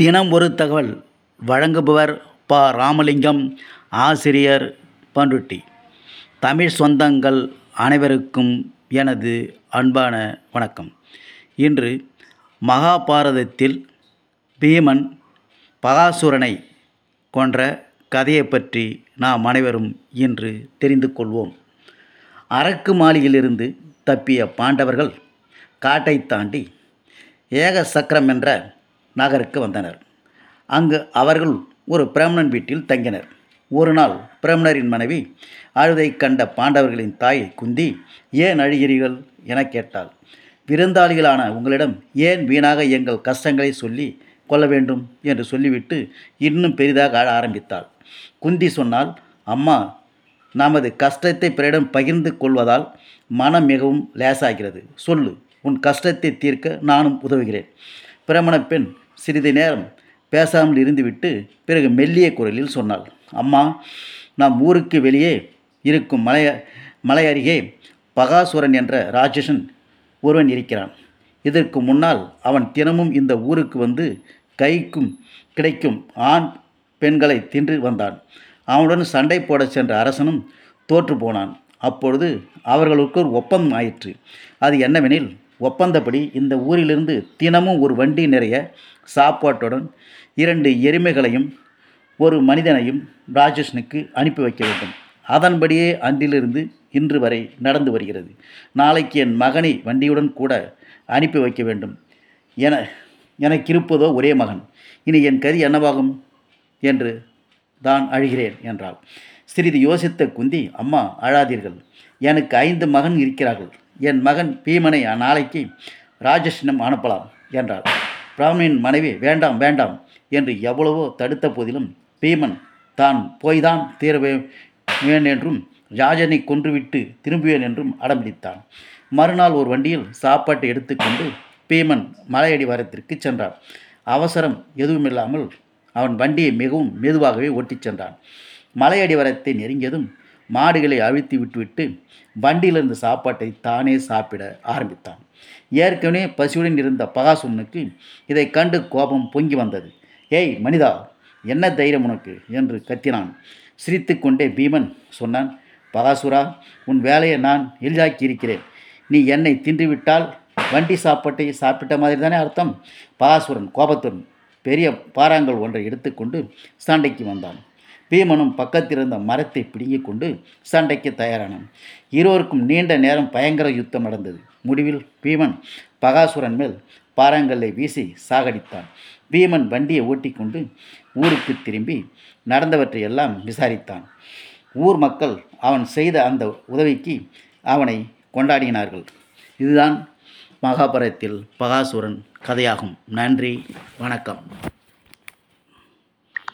தினம் ஒரு தகவல் வழங்குபவர் ப. ராமலிங்கம் ஆசிரியர் பண்ருட்டி. தமிழ் சொந்தங்கள் அனைவருக்கும் எனது அன்பான வணக்கம். இன்று மகாபாரதத்தில் பீமன் பகாசுரனை கொன்ற கதையை பற்றி நாம் அனைவரும் இன்று தெரிந்து கொள்வோம். அரக்கு மாளிகையிலிருந்து தப்பிய பாண்டவர்கள் காட்டை தாண்டி ஏக சக்கரம் என்ற நகருக்கு வந்தனர். அங்கு அவர்கள் ஒரு பிரமணன் வீட்டில் தங்கினர். ஒரு நாள் பிரமணரின் மனைவி அழுதை கண்ட பாண்டவர்களின் தாய் குந்தி ஏன் அழுகிறீர்கள்? என கேட்டாள். விருந்தாளிகளான உங்களிடம் ஏன் வீணாக எங்கள் கஷ்டங்களை சொல்லி கொள்ள வேண்டும் என்று சொல்லிவிட்டு இன்னும் பெரிதாக ஆட ஆரம்பித்தாள். குந்தி சொன்னால் அம்மா நமது கஷ்டத்தை பிறரிடம் பகிர்ந்து கொள்வதால் மனம் மிகவும் லேசாகிறது. சொல்லு உன் கஷ்டத்தை தீர்க்க நானும் உதவுகிறேன். பிரமண பெண் சிறிது நேரம் பேசாமல் இருந்துவிட்டு பிறகு மெல்லிய குரலில் சொன்னாள் அம்மா நம் ஊருக்கு வெளியே இருக்கும் மலைய மலை அருகே பகாசுரன் என்ற ராட்சசன் ஒருவன் இருக்கிறான். இதற்கு முன்னால் அவன் தினமும் இந்த ஊருக்கு வந்து கைக்கும் கிடைக்கும் ஆண் பெண்களை தின்று வந்தான். அவனுடன் சண்டை போடச் சென்ற அரசனும் தோற்று போனான். அப்பொழுது அவர்களுக்கு ஒரு ஒப்பந்தம் ஆயிற்று. அது என்னவெனில் ஒப்பந்தப்படி இந்த ஊரிலிருந்து தினமும் ஒரு வண்டி நிறைய சாப்பாட்டுடன் இரண்டு எருமைகளையும் ஒரு மனிதனையும் ராஜேஷனுக்கு அனுப்பி வைக்க வேண்டும். அதன்படியே அன்றிலிருந்து இன்று வரை நடந்து வருகிறது. நாளைக்கு என் மகனை வண்டியுடன் கூட அனுப்பி வைக்க வேண்டும். என எனக்கு இருப்பதோ ஒரே மகன். இனி என் கதி என்னவாகும் என்று தான் அழுகிறேன் என்றாள். சிறிது யோசித்த குந்தி அம்மா அழாதீர்கள். எனக்கு ஐந்து மகன் இருக்கிறார்கள். என் மகன் பீமனை நாளைக்கு ராஜேஷினம் அனுப்பலாம் என்றார். பிராமணின் மனைவி வேண்டாம் வேண்டாம் என்று எவ்வளவோ தடுத்த போதிலும் பீமன் தான் போய்தான் தீரவேன் என்றும் ராஜனை கொன்றுவிட்டு திரும்புவேன் என்றும் அடம்பிடித்தான் மறுநாள் ஒரு வண்டியில் சாப்பாட்டை எடுத்துக்கொண்டு பீமன் மலையடிவாரத்திற்கு சென்றான். அவசரம் எதுவுமில்லாமல் அவன் வண்டியை மிகவும் மெதுவாகவே ஓட்டிச் சென்றான். மலையடிவாரத்தை நெருங்கியதும் மாடுகளை அழுத்தி விட்டுவிட்டு வண்டியிலிருந்த சாப்பாட்டை தானே சாப்பிட ஆரம்பித்தான். ஏற்கனவே பசியுடன் இருந்த பகாசுரனுக்கு இதை கண்டு கோபம் பொங்கி வந்தது. ஏய் மனிதா என்ன தைரியம் உனக்கு? என்று கத்தினான். சிரித்து கொண்டே பீமன் சொன்னான் பகாசுரா உன் வேலையை நான் எளிதாக்கி இருக்கிறேன் நீ என்னை தின்றுவிட்டால் வண்டி சாப்பாட்டை சாப்பிட்ட மாதிரி தானே அர்த்தம்? பகாசுரன் கோபத்துடன் பெரிய பாறாங்கல் ஒன்றை எடுத்துக்கொண்டு சண்டைக்கு வந்தான். பீமனும் பக்கத்தில் இருந்த மரத்தை பிடுங்கிக் கொண்டு சண்டைக்கு தயாரானான். இருவருக்கும் நீண்ட நேரம் பயங்கர யுத்தம் நடந்தது. முடிவில் பீமன் பகாசுரன் மேல் பாறாங்கல்லை வீசி சாகடித்தான். பீமன் வண்டியை ஓட்டிக்கொண்டு ஊருக்கு திரும்பி நடந்தவற்றை எல்லாம் விசாரித்தான். ஊர் மக்கள் அவன் செய்த அந்த உதவிக்கு அவனை கொண்டாடினார்கள். இதுதான் மகாபாரதத்தில் பகாசுரன் கதையாகும். நன்றி வணக்கம்.